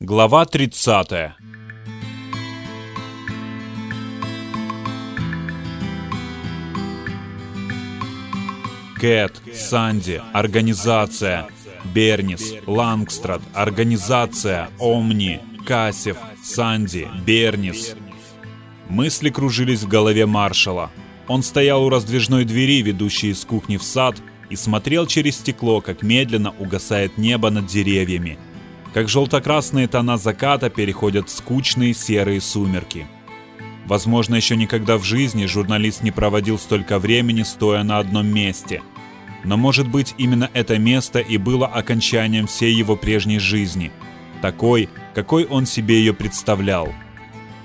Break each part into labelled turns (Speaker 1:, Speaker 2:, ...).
Speaker 1: Глава 30 Кэт, Санди, Организация, Бернис, Лангстрад, Организация, Омни, Кассев, Санди, Бернис. Мысли кружились в голове маршала. Он стоял у раздвижной двери, ведущей из кухни в сад, и смотрел через стекло, как медленно угасает небо над деревьями, как желто-красные тона заката переходят в скучные серые сумерки. Возможно, еще никогда в жизни журналист не проводил столько времени, стоя на одном месте. Но может быть именно это место и было окончанием всей его прежней жизни, такой, какой он себе ее представлял.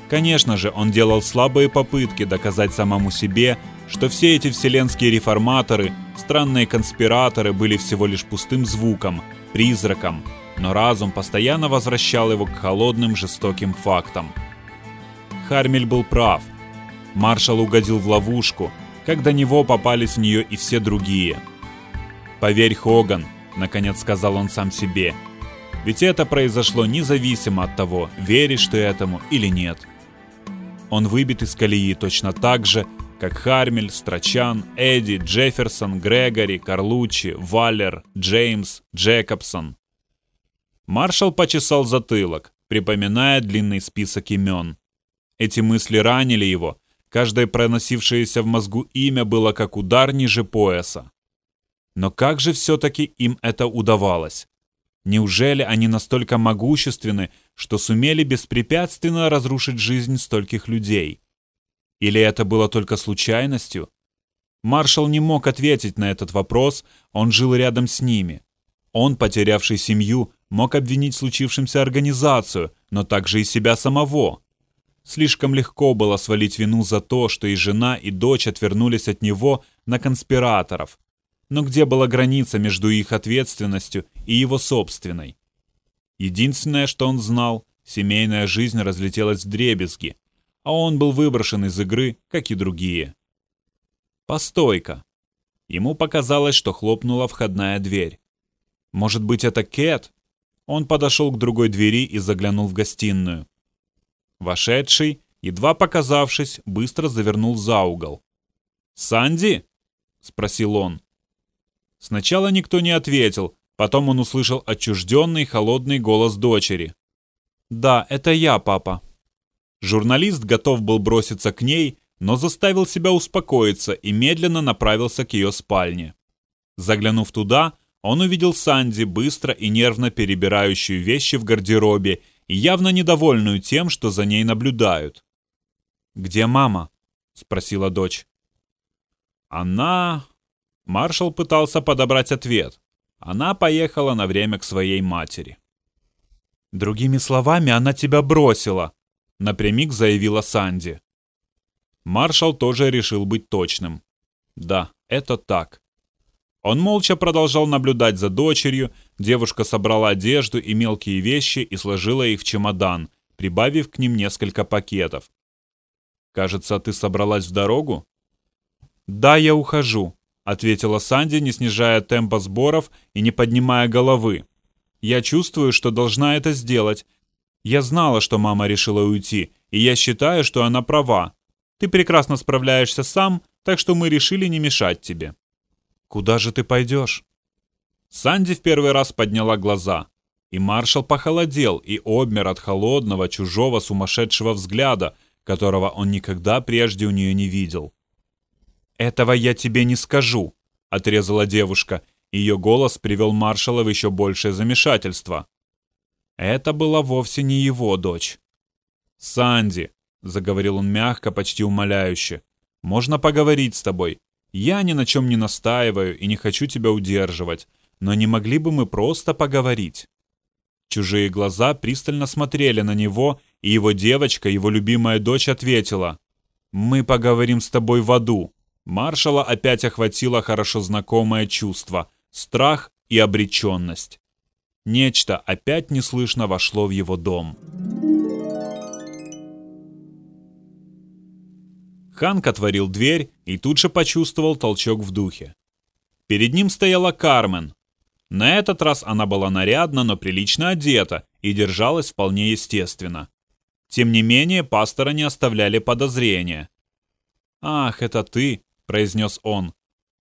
Speaker 1: Конечно же, он делал слабые попытки доказать самому себе, что все эти вселенские реформаторы, странные конспираторы были всего лишь пустым звуком, призраком, но разум постоянно возвращал его к холодным жестоким фактам. Хармель был прав. Маршал угодил в ловушку, как до него попались в нее и все другие. «Поверь, Хоган», — наконец сказал он сам себе, — «ведь это произошло независимо от того, веришь ты этому или нет». Он выбит из колеи точно так же, как Хармель, Страчан, Эдди, Джефферсон, Грегори, Карлучи, Валлер, Джеймс, Джекобсон. Маршал почесал затылок, припоминая длинный список имен. Эти мысли ранили его, каждое проносившееся в мозгу имя было как удар ниже пояса. Но как же все-таки им это удавалось? Неужели они настолько могущественны, что сумели беспрепятственно разрушить жизнь стольких людей? Или это было только случайностью? Маршал не мог ответить на этот вопрос, он жил рядом с ними. Он, потерявший семью, мог обвинить в случившемся организацию, но также и себя самого. Слишком легко было свалить вину за то, что и жена, и дочь отвернулись от него на конспираторов. Но где была граница между их ответственностью и его собственной? Единственное, что он знал, семейная жизнь разлетелась в дребезги, а он был выброшен из игры, как и другие. Постойка. Ему показалось, что хлопнула входная дверь. Может быть, это Кэт? Он подошел к другой двери и заглянул в гостиную. Вошедший, едва показавшись, быстро завернул за угол. «Санди?» — спросил он. Сначала никто не ответил, потом он услышал отчужденный холодный голос дочери. «Да, это я, папа». Журналист готов был броситься к ней, но заставил себя успокоиться и медленно направился к ее спальне. Заглянув туда, он увидел Санди, быстро и нервно перебирающую вещи в гардеробе и явно недовольную тем, что за ней наблюдают. «Где мама?» — спросила дочь. «Она...» Маршал пытался подобрать ответ. Она поехала на время к своей матери. «Другими словами, она тебя бросила», напрямик заявила Санди. Маршал тоже решил быть точным. Да, это так. Он молча продолжал наблюдать за дочерью, девушка собрала одежду и мелкие вещи и сложила их в чемодан, прибавив к ним несколько пакетов. «Кажется, ты собралась в дорогу?» «Да, я ухожу», — ответила Санди, не снижая темпа сборов и не поднимая головы. «Я чувствую, что должна это сделать, я знала, что мама решила уйти, и я считаю, что она права. Ты прекрасно справляешься сам, так что мы решили не мешать тебе. Куда же ты пойдешь? Санди в первый раз подняла глаза, и маршал похолодел и обмер от холодного, чужого, сумасшедшего взгляда, которого он никогда прежде у нее не видел. «Этого я тебе не скажу», — отрезала девушка. Ее голос привел маршала в еще большее замешательство. Это была вовсе не его дочь. «Санди», — заговорил он мягко, почти умоляюще, — «можно поговорить с тобой. Я ни на чем не настаиваю и не хочу тебя удерживать, но не могли бы мы просто поговорить?» Чужие глаза пристально смотрели на него, и его девочка, его любимая дочь, ответила. «Мы поговорим с тобой в аду». Маршала опять охватило хорошо знакомое чувство — страх и обреченность. Нечто опять неслышно вошло в его дом. Ханк отворил дверь и тут же почувствовал толчок в духе. Перед ним стояла Кармен. На этот раз она была нарядна, но прилично одета и держалась вполне естественно. Тем не менее, пастора не оставляли подозрения. «Ах, это ты!» — произнес он.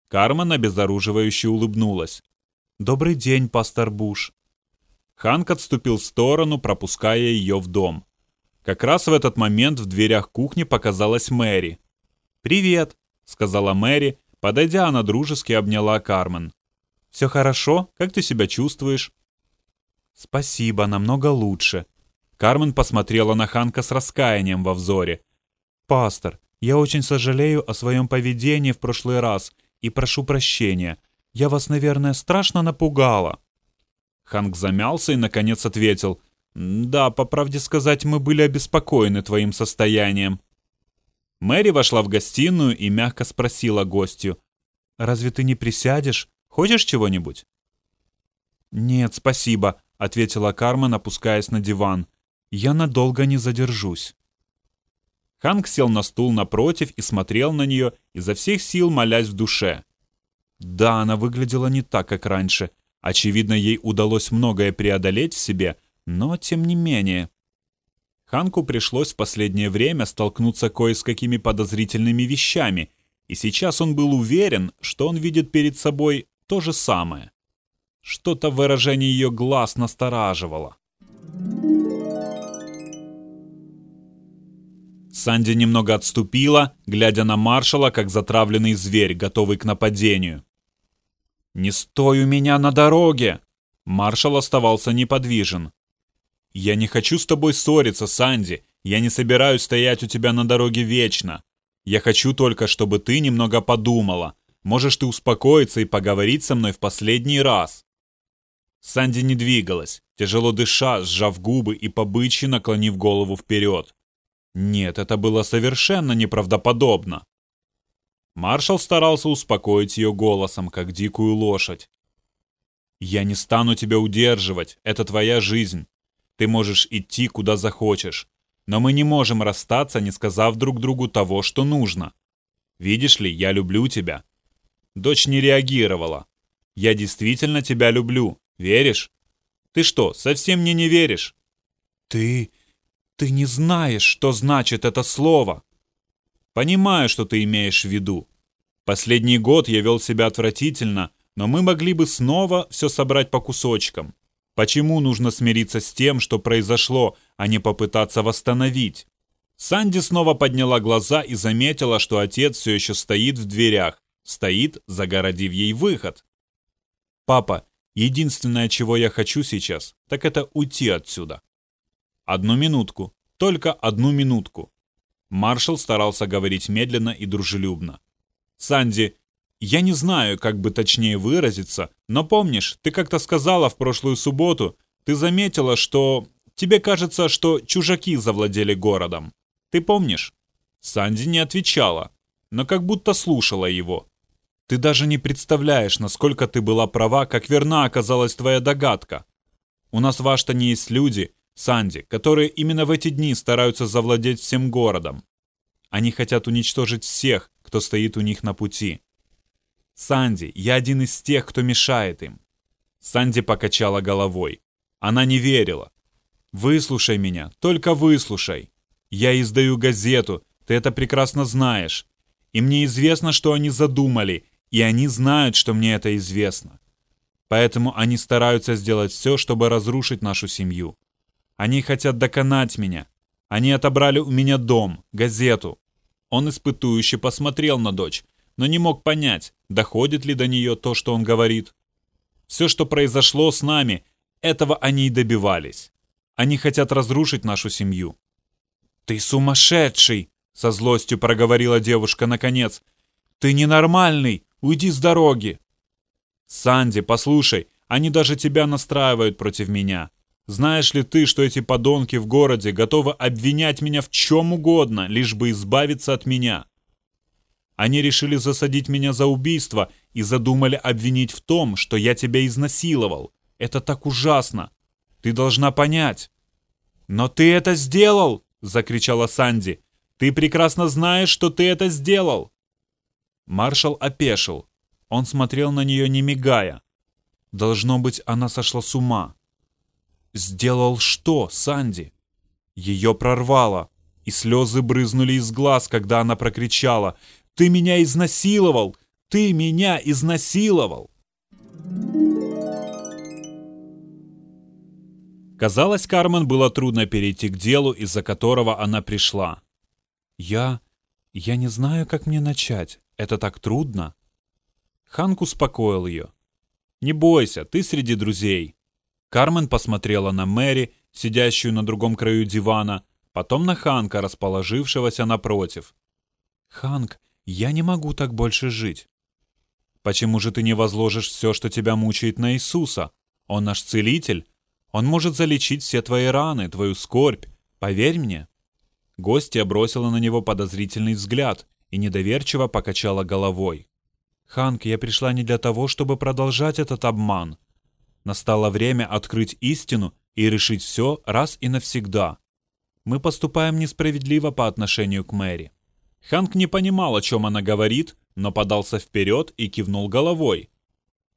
Speaker 1: Кармен обезоруживающе улыбнулась. «Добрый день, пастор Буш». Ханк отступил в сторону, пропуская ее в дом. Как раз в этот момент в дверях кухни показалась Мэри. «Привет», — сказала Мэри, подойдя, она дружески обняла Кармен. «Все хорошо? Как ты себя чувствуешь?» «Спасибо, намного лучше». Кармен посмотрела на Ханка с раскаянием во взоре. «Пастор, я очень сожалею о своем поведении в прошлый раз и прошу прощения. Я вас, наверное, страшно напугала». Ханк замялся и, наконец, ответил. «Да, по правде сказать, мы были обеспокоены твоим состоянием». Мэри вошла в гостиную и мягко спросила гостью. «Разве ты не присядешь? Хочешь чего-нибудь?» «Нет, спасибо», — ответила Кармен, опускаясь на диван. «Я надолго не задержусь». Ханк сел на стул напротив и смотрел на нее, изо всех сил молясь в душе. Да, она выглядела не так, как раньше. Очевидно, ей удалось многое преодолеть в себе, но тем не менее. Ханку пришлось в последнее время столкнуться кое с какими подозрительными вещами, и сейчас он был уверен, что он видит перед собой то же самое. Что-то в выражении ее глаз настораживало. Санди немного отступила, глядя на маршала, как затравленный зверь, готовый к нападению. «Не стой у меня на дороге!» Маршал оставался неподвижен. «Я не хочу с тобой ссориться, Санди. Я не собираюсь стоять у тебя на дороге вечно. Я хочу только, чтобы ты немного подумала. Можешь ты успокоиться и поговорить со мной в последний раз». Санди не двигалась, тяжело дыша, сжав губы и побычьи наклонив голову вперед. Нет, это было совершенно неправдоподобно. Маршал старался успокоить ее голосом, как дикую лошадь. «Я не стану тебя удерживать, это твоя жизнь. Ты можешь идти, куда захочешь. Но мы не можем расстаться, не сказав друг другу того, что нужно. Видишь ли, я люблю тебя». Дочь не реагировала. «Я действительно тебя люблю. Веришь? Ты что, совсем мне не веришь?» «Ты... ты не знаешь, что значит это слово!» Понимаю, что ты имеешь в виду. Последний год я вел себя отвратительно, но мы могли бы снова все собрать по кусочкам. Почему нужно смириться с тем, что произошло, а не попытаться восстановить? Санди снова подняла глаза и заметила, что отец все еще стоит в дверях, стоит, загородив ей выход. «Папа, единственное, чего я хочу сейчас, так это уйти отсюда». «Одну минутку, только одну минутку. Маршал старался говорить медленно и дружелюбно. «Санди, я не знаю, как бы точнее выразиться, но помнишь, ты как-то сказала в прошлую субботу, ты заметила, что... Тебе кажется, что чужаки завладели городом. Ты помнишь?» Санди не отвечала, но как будто слушала его. «Ты даже не представляешь, насколько ты была права, как верна оказалась твоя догадка. У нас в Аштане есть люди, Санди, которые именно в эти дни стараются завладеть всем городом. Они хотят уничтожить всех, кто стоит у них на пути. Санди, я один из тех, кто мешает им. Санди покачала головой. Она не верила. Выслушай меня, только выслушай. Я издаю газету, ты это прекрасно знаешь. И мне известно, что они задумали, и они знают, что мне это известно. Поэтому они стараются сделать все, чтобы разрушить нашу семью. Они хотят доконать меня. Они отобрали у меня дом, газету. Он испытующе посмотрел на дочь, но не мог понять, доходит ли до нее то, что он говорит. Все, что произошло с нами, этого они и добивались. Они хотят разрушить нашу семью. «Ты сумасшедший!» — со злостью проговорила девушка наконец. «Ты ненормальный! Уйди с дороги!» «Санди, послушай, они даже тебя настраивают против меня. Знаешь ли ты, что эти подонки в городе готовы обвинять меня в чем угодно, лишь бы избавиться от меня? Они решили засадить меня за убийство и задумали обвинить в том, что я тебя изнасиловал. Это так ужасно. Ты должна понять. Но ты это сделал, закричала Санди. Ты прекрасно знаешь, что ты это сделал. Маршал опешил. Он смотрел на нее не мигая. Должно быть, она сошла с ума. Сделал что, Санди? Ее прорвало, и слезы брызнули из глаз, когда она прокричала «Ты меня изнасиловал! Ты меня изнасиловал!» Казалось, Кармен было трудно перейти к делу, из-за которого она пришла. «Я... я не знаю, как мне начать. Это так трудно». Ханк успокоил ее. «Не бойся, ты среди друзей». Кармен посмотрела на Мэри, сидящую на другом краю дивана, потом на Ханка, расположившегося напротив. «Ханк, я не могу так больше жить». «Почему же ты не возложишь все, что тебя мучает, на Иисуса? Он наш целитель, он может залечить все твои раны, твою скорбь. Поверь мне». Гостья бросила на него подозрительный взгляд и недоверчиво покачала головой. «Ханк, я пришла не для того, чтобы продолжать этот обман. Настало время открыть истину и решить все раз и навсегда. Мы поступаем несправедливо по отношению к Мэри». Ханк не понимал, о чем она говорит, но подался вперед и кивнул головой.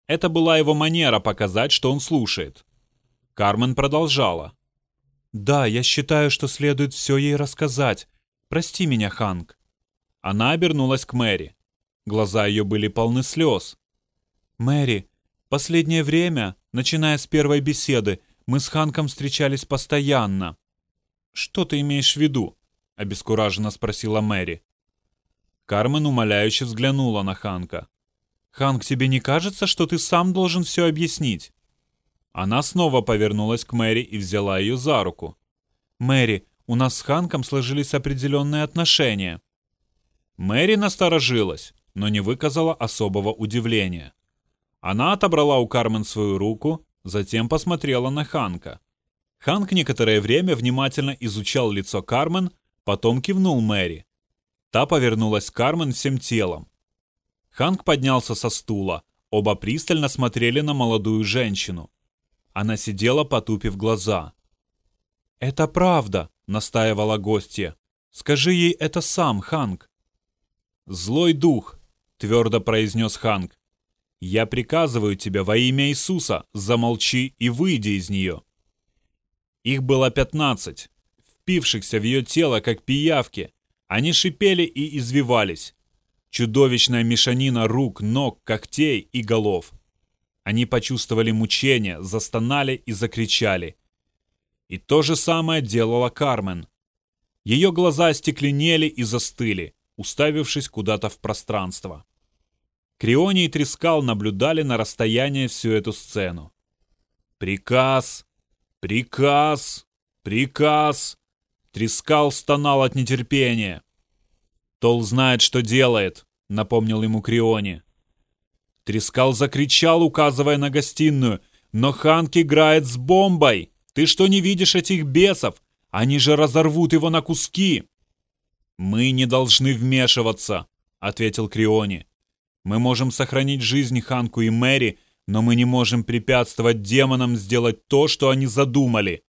Speaker 1: Это была его манера показать, что он слушает. Кармен продолжала. «Да, я считаю, что следует все ей рассказать. Прости меня, Ханк». Она обернулась к Мэри. Глаза ее были полны слез. «Мэри, последнее время, начиная с первой беседы, мы с Ханком встречались постоянно». «Что ты имеешь в виду?» — обескураженно спросила Мэри. Кармен умоляюще взглянула на Ханка. «Ханк, тебе не кажется, что ты сам должен все объяснить?» Она снова повернулась к Мэри и взяла ее за руку. «Мэри, у нас с Ханком сложились определенные отношения». Мэри насторожилась, но не выказала особого удивления. Она отобрала у Кармен свою руку, затем посмотрела на Ханка. Ханк некоторое время внимательно изучал лицо Кармен, потом кивнул Мэри. Та повернулась к Кармен всем телом. Ханк поднялся со стула. Оба пристально смотрели на молодую женщину. Она сидела, потупив глаза. «Это правда», — настаивала гостья. «Скажи ей это сам, Ханк». «Злой дух», — твердо произнес Ханк. «Я приказываю тебе во имя Иисуса, замолчи и выйди из нее». Их было пятнадцать, впившихся в ее тело, как пиявки. Они шипели и извивались. Чудовищная мешанина рук, ног, когтей и голов. Они почувствовали мучение, застонали и закричали. И то же самое делала Кармен. Ее глаза остекленели и застыли, уставившись куда-то в пространство. Криони и Трескал наблюдали на расстоянии всю эту сцену. «Приказ! Приказ! Приказ!» Трескал стонал от нетерпения. «Тол знает, что делает», — напомнил ему Криони. Трескал закричал, указывая на гостиную. «Но Ханк играет с бомбой! Ты что, не видишь этих бесов? Они же разорвут его на куски!» «Мы не должны вмешиваться», — ответил Криони. «Мы можем сохранить жизнь Ханку и Мэри, но мы не можем препятствовать демонам сделать то, что они задумали».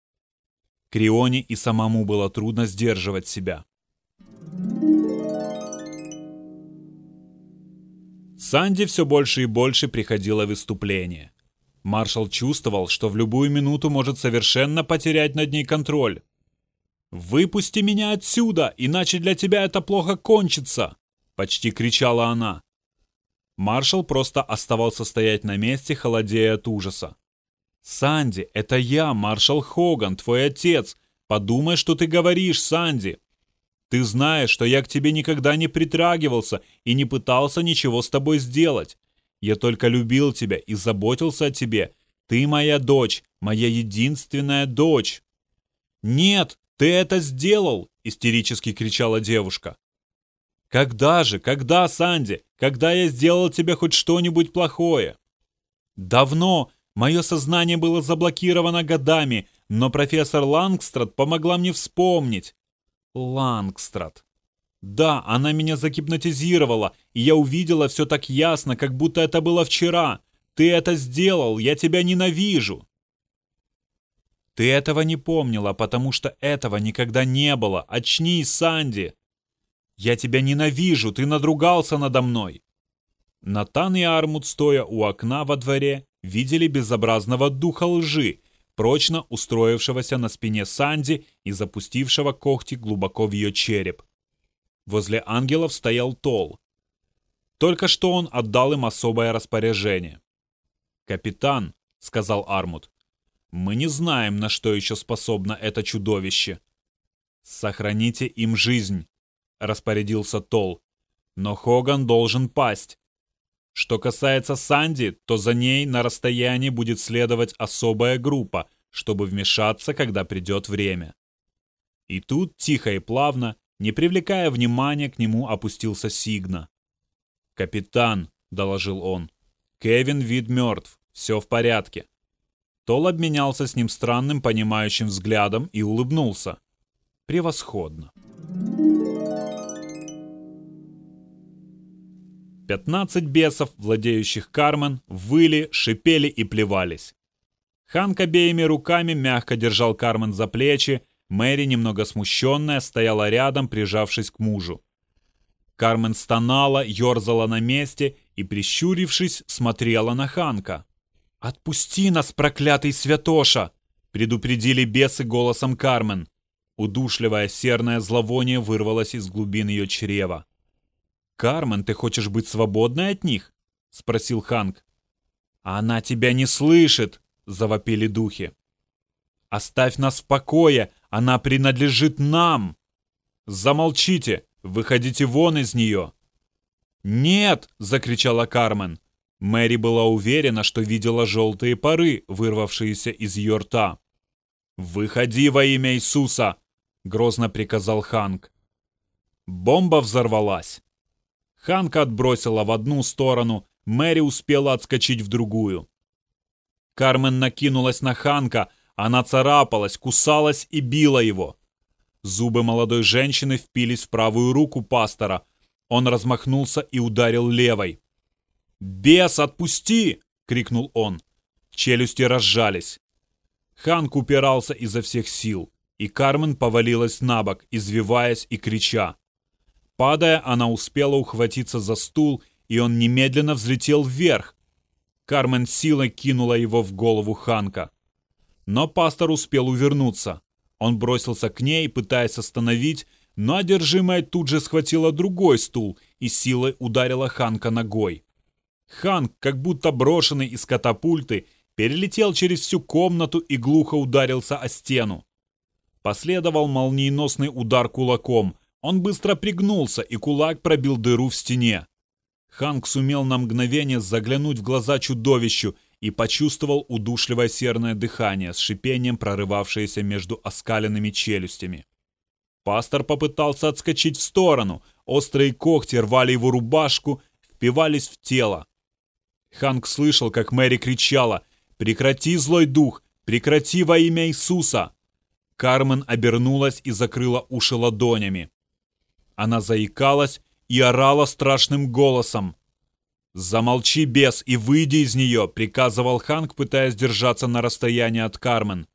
Speaker 1: Криони и самому было трудно сдерживать себя. Санди все больше и больше приходило выступление. Маршал чувствовал, что в любую минуту может совершенно потерять над ней контроль. «Выпусти меня отсюда, иначе для тебя это плохо кончится!» — почти кричала она. Маршал просто оставался стоять на месте, холодея от ужаса. «Санди, это я, маршал Хоган, твой отец. Подумай, что ты говоришь, Санди. Ты знаешь, что я к тебе никогда не притрагивался и не пытался ничего с тобой сделать. Я только любил тебя и заботился о тебе. Ты моя дочь, моя единственная дочь». «Нет, ты это сделал!» — истерически кричала девушка. «Когда же, когда, Санди? Когда я сделал тебе хоть что-нибудь плохое?» «Давно. Мое сознание было заблокировано годами, но профессор Лангстрад помогла мне вспомнить. Лангстрад. Да, она меня загипнотизировала, и я увидела все так ясно, как будто это было вчера. Ты это сделал, я тебя ненавижу. Ты этого не помнила, потому что этого никогда не было. Очнись, Санди. Я тебя ненавижу, ты надругался надо мной. Натан и Армуд, стоя у окна во дворе, видели безобразного духа лжи, прочно устроившегося на спине Санди и запустившего когти глубоко в ее череп. Возле ангелов стоял Тол. Только что он отдал им особое распоряжение. «Капитан», — сказал Армут, — «мы не знаем, на что еще способно это чудовище». «Сохраните им жизнь», — распорядился Тол. «Но Хоган должен пасть. Что касается Санди, то за ней на расстоянии будет следовать особая группа, чтобы вмешаться, когда придет время. И тут, тихо и плавно, не привлекая внимания, к нему опустился Сигна. «Капитан», — доложил он, — «Кевин вид мертв, все в порядке». Тол обменялся с ним странным понимающим взглядом и улыбнулся. «Превосходно». 15 бесов, владеющих Кармен, выли, шипели и плевались. Ханк обеими руками мягко держал Кармен за плечи, Мэри, немного смущенная, стояла рядом, прижавшись к мужу. Кармен стонала, ерзала на месте и, прищурившись, смотрела на Ханка. «Отпусти нас, проклятый святоша!» — предупредили бесы голосом Кармен. Удушливое серное зловоние вырвалось из глубин ее чрева. «Кармен, ты хочешь быть свободной от них?» — спросил Ханк. «Она тебя не слышит!» — завопили духи. «Оставь нас в покое! Она принадлежит нам!» «Замолчите! Выходите вон из нее!» «Нет!» — закричала Кармен. Мэри была уверена, что видела желтые пары, вырвавшиеся из ее рта. «Выходи во имя Иисуса!» — грозно приказал Ханк. Бомба взорвалась. Ханка отбросила в одну сторону, Мэри успела отскочить в другую. Кармен накинулась на Ханка, она царапалась, кусалась и била его. Зубы молодой женщины впились в правую руку пастора. Он размахнулся и ударил левой. «Бес, отпусти!» — крикнул он. Челюсти разжались. Ханк упирался изо всех сил, и Кармен повалилась на бок, извиваясь и крича. Падая, она успела ухватиться за стул, и он немедленно взлетел вверх. Кармен силой кинула его в голову Ханка. Но пастор успел увернуться. Он бросился к ней, пытаясь остановить, но одержимая тут же схватила другой стул и силой ударила Ханка ногой. Ханк, как будто брошенный из катапульты, перелетел через всю комнату и глухо ударился о стену. Последовал молниеносный удар кулаком, он быстро пригнулся, и кулак пробил дыру в стене. Ханк сумел на мгновение заглянуть в глаза чудовищу и почувствовал удушливое серное дыхание с шипением, прорывавшееся между оскаленными челюстями. Пастор попытался отскочить в сторону. Острые когти рвали его рубашку, впивались в тело. Ханк слышал, как Мэри кричала «Прекрати, злой дух! Прекрати во имя Иисуса!» Кармен обернулась и закрыла уши ладонями. Она заикалась и орала страшным голосом. «Замолчи, бес, и выйди из нее!» — приказывал Ханк, пытаясь держаться на расстоянии от Кармен.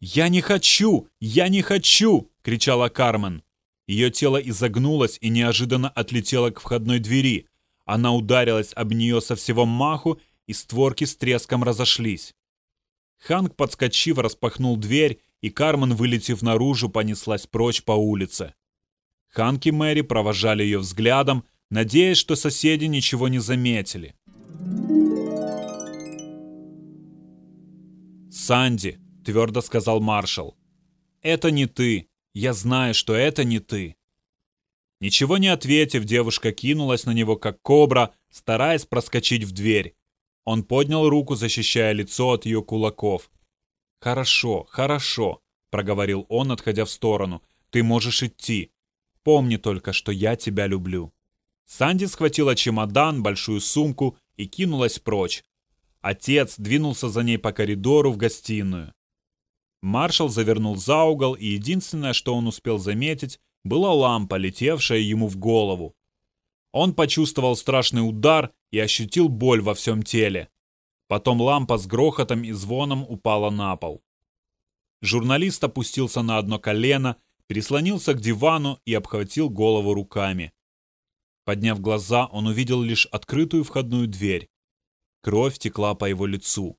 Speaker 1: «Я не хочу! Я не хочу!» — кричала Кармен. Ее тело изогнулось и неожиданно отлетело к входной двери. Она ударилась об нее со всего маху, и створки с треском разошлись. Ханк, подскочив, распахнул дверь, и Кармен, вылетев наружу, понеслась прочь по улице. Ханки Мэри провожали ее взглядом, надеясь, что соседи ничего не заметили. «Санди», — твердо сказал маршал, — «это не ты. Я знаю, что это не ты». Ничего не ответив, девушка кинулась на него, как кобра, стараясь проскочить в дверь. Он поднял руку, защищая лицо от ее кулаков. «Хорошо, хорошо», — проговорил он, отходя в сторону. «Ты можешь идти. Помни только, что я тебя люблю». Санди схватила чемодан, большую сумку и кинулась прочь. Отец двинулся за ней по коридору в гостиную. Маршал завернул за угол, и единственное, что он успел заметить, была лампа, летевшая ему в голову. Он почувствовал страшный удар и ощутил боль во всем теле. Потом лампа с грохотом и звоном упала на пол. Журналист опустился на одно колено прислонился к дивану и обхватил голову руками. Подняв глаза, он увидел лишь открытую входную дверь. Кровь текла по его лицу.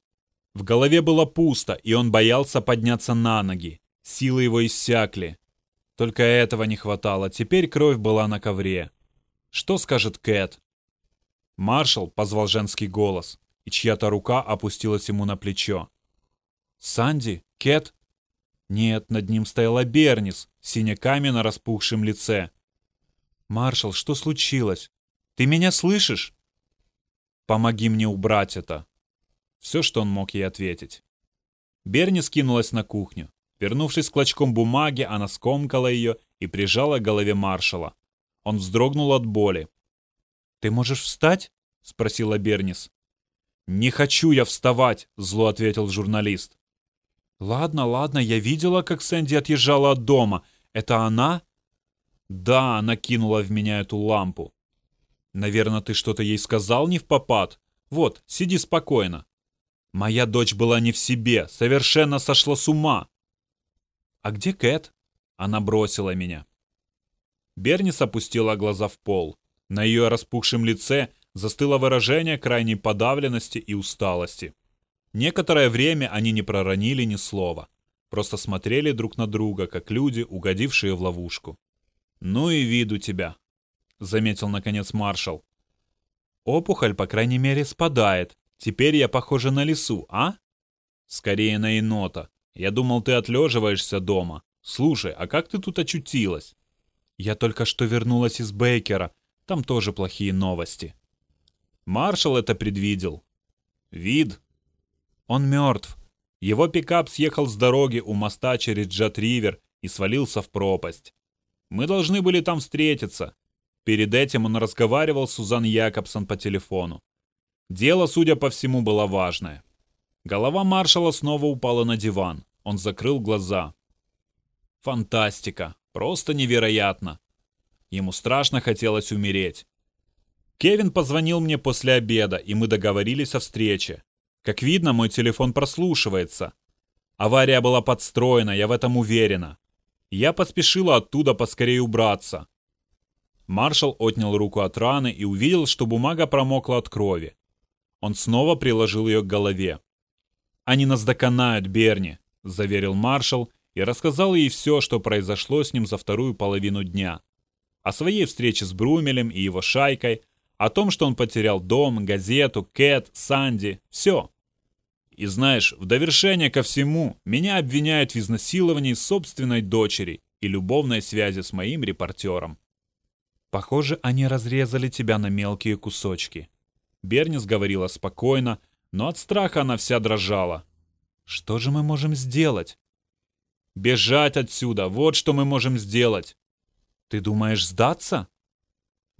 Speaker 1: В голове было пусто, и он боялся подняться на ноги. Силы его иссякли. Только этого не хватало, теперь кровь была на ковре. Что скажет Кэт? Маршал позвал женский голос, и чья-то рука опустилась ему на плечо. «Санди? Кэт?» Нет, над ним стояла Бернис, синяками на распухшем лице. «Маршал, что случилось? Ты меня слышишь?» «Помоги мне убрать это!» Все, что он мог ей ответить. Берни скинулась на кухню. Вернувшись клочком бумаги, она скомкала ее и прижала к голове маршала. Он вздрогнул от боли. «Ты можешь встать?» — спросила Бернис. «Не хочу я вставать!» — зло ответил журналист. «Ладно, ладно, я видела, как Сэнди отъезжала от дома. Это она?» «Да, она кинула в меня эту лампу». «Наверное, ты что-то ей сказал не в попад? Вот, сиди спокойно». «Моя дочь была не в себе, совершенно сошла с ума». «А где Кэт?» Она бросила меня. Бернис опустила глаза в пол. На ее распухшем лице застыло выражение крайней подавленности и усталости. Некоторое время они не проронили ни слова, просто смотрели друг на друга, как люди, угодившие в ловушку. «Ну и вид у тебя», — заметил наконец маршал. «Опухоль, по крайней мере, спадает. Теперь я похожа на лису, а?» «Скорее на енота. Я думал, ты отлеживаешься дома. Слушай, а как ты тут очутилась?» «Я только что вернулась из Бейкера. Там тоже плохие новости». Маршал это предвидел. Вид, он мертв. Его пикап съехал с дороги у моста через Джат-Ривер и свалился в пропасть. Мы должны были там встретиться. Перед этим он разговаривал с Сузан Якобсон по телефону. Дело, судя по всему, было важное. Голова маршала снова упала на диван. Он закрыл глаза. Фантастика. Просто невероятно. Ему страшно хотелось умереть. Кевин позвонил мне после обеда, и мы договорились о встрече. Как видно, мой телефон прослушивается. Авария была подстроена, я в этом уверена. Я поспешила оттуда поскорее убраться. Маршал отнял руку от раны и увидел, что бумага промокла от крови. Он снова приложил ее к голове. «Они нас доконают, Берни», — заверил маршал и рассказал ей все, что произошло с ним за вторую половину дня. О своей встрече с Брумелем и его шайкой, о том, что он потерял дом, газету, Кэт, Санди. Все. И знаешь, в довершение ко всему, меня обвиняют в изнасиловании собственной дочери и любовной связи с моим репортером. Похоже, они разрезали тебя на мелкие кусочки. Бернис говорила спокойно, но от страха она вся дрожала. Что же мы можем сделать? Бежать отсюда, вот что мы можем сделать. Ты думаешь сдаться?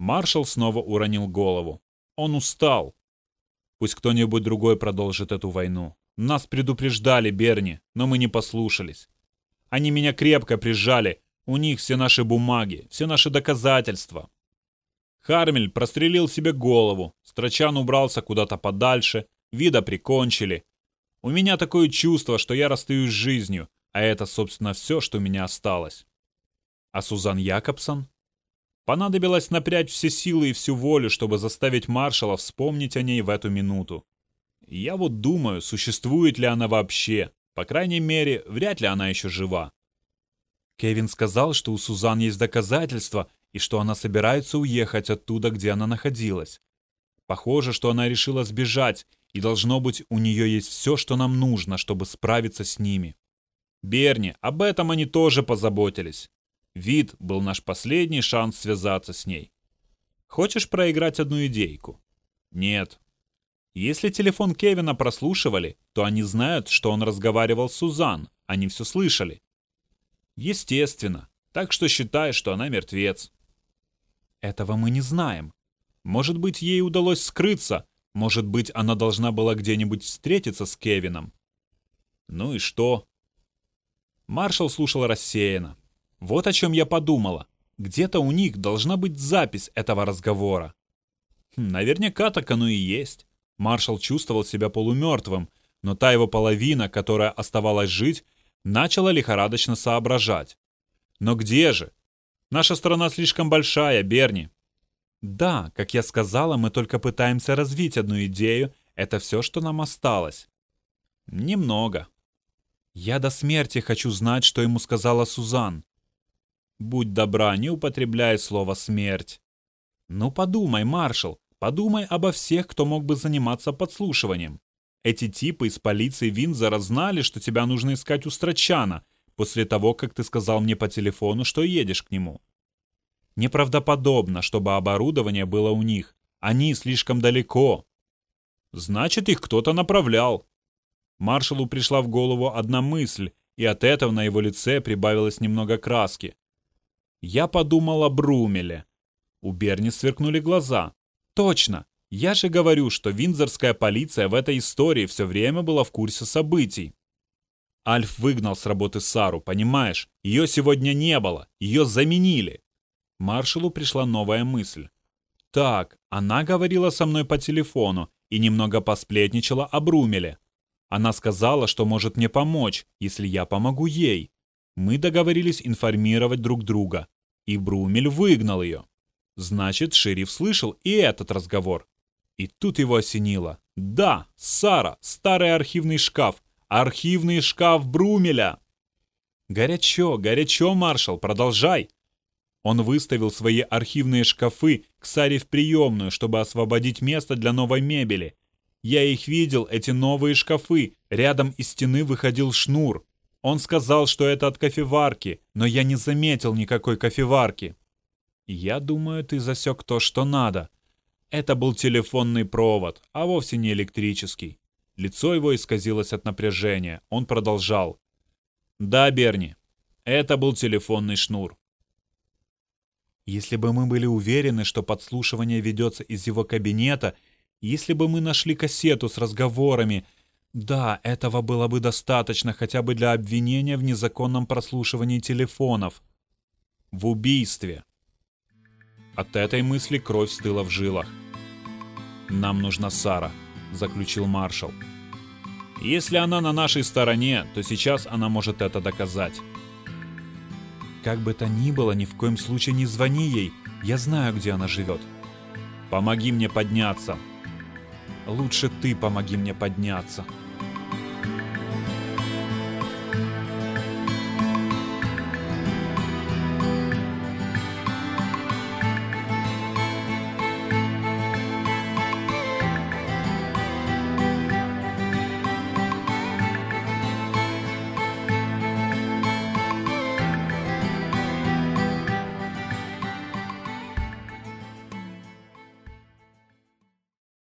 Speaker 1: Маршал снова уронил голову. Он устал. Пусть кто-нибудь другой продолжит эту войну. Нас предупреждали, Берни, но мы не послушались. Они меня крепко прижали. У них все наши бумаги, все наши доказательства. Хармель прострелил себе голову. Строчан убрался куда-то подальше. Вида прикончили. У меня такое чувство, что я расстаюсь с жизнью, а это, собственно, все, что у меня осталось. А Сузан Якобсон? Понадобилось напрячь все силы и всю волю, чтобы заставить маршала вспомнить о ней в эту минуту. Я вот думаю, существует ли она вообще. По крайней мере, вряд ли она еще жива. Кевин сказал, что у Сузан есть доказательства и что она собирается уехать оттуда, где она находилась. Похоже, что она решила сбежать, и должно быть, у нее есть все, что нам нужно, чтобы справиться с ними. Берни, об этом они тоже позаботились. Вид был наш последний шанс связаться с ней. Хочешь проиграть одну идейку? Нет. Если телефон Кевина прослушивали, то они знают, что он разговаривал с Сузан. Они все слышали. Естественно. Так что считай, что она мертвец. Этого мы не знаем. Может быть, ей удалось скрыться. Может быть, она должна была где-нибудь встретиться с Кевином. Ну и что? Маршал слушал рассеянно. Вот о чем я подумала. Где-то у них должна быть запись этого разговора. Хм, наверняка так оно и есть. Маршал чувствовал себя полумертвым, но та его половина, которая оставалась жить, начала лихорадочно соображать. Но где же? Наша страна слишком большая, Берни. Да, как я сказала, мы только пытаемся развить одну идею, это все, что нам осталось. Немного. Я до смерти хочу знать, что ему сказала Сузан. Будь добра, не употребляй слово «смерть». Ну подумай, маршал, подумай обо всех, кто мог бы заниматься подслушиванием. Эти типы из полиции Винзора знали, что тебя нужно искать у Страчана, после того, как ты сказал мне по телефону, что едешь к нему. Неправдоподобно, чтобы оборудование было у них. Они слишком далеко. Значит, их кто-то направлял. Маршалу пришла в голову одна мысль, и от этого на его лице прибавилось немного краски. Я подумал о Брумеле. У Берни сверкнули глаза. Точно, я же говорю, что виндзорская полиция в этой истории все время была в курсе событий. Альф выгнал с работы Сару, понимаешь? Ее сегодня не было, ее заменили. Маршалу пришла новая мысль. Так, она говорила со мной по телефону и немного посплетничала о Брумеле. Она сказала, что может мне помочь, если я помогу ей. Мы договорились информировать друг друга, и Брумель выгнал ее. Значит, шериф слышал и этот разговор. И тут его осенило. Да, Сара, старый архивный шкаф. Архивный шкаф Брумеля. Горячо, горячо, маршал, продолжай. Он выставил свои архивные шкафы к Саре в приемную, чтобы освободить место для новой мебели. Я их видел, эти новые шкафы. Рядом из стены выходил шнур. Он сказал, что это от кофеварки, но я не заметил никакой кофеварки. Я думаю, ты засек то, что надо. Это был телефонный провод, а вовсе не электрический. Лицо его исказилось от напряжения. Он продолжал. Да, Берни, это был телефонный шнур. Если бы мы были уверены, что подслушивание ведется из его кабинета, если бы мы нашли кассету с разговорами, да, этого было бы достаточно хотя бы для обвинения в незаконном прослушивании телефонов. В убийстве. От этой мысли кровь стыла в жилах. «Нам нужна Сара», — заключил маршал. «Если она на нашей стороне, то сейчас она может это доказать». Как бы то ни было, ни в коем случае не звони ей. Я знаю, где она живет. Помоги мне подняться. Лучше ты помоги мне подняться.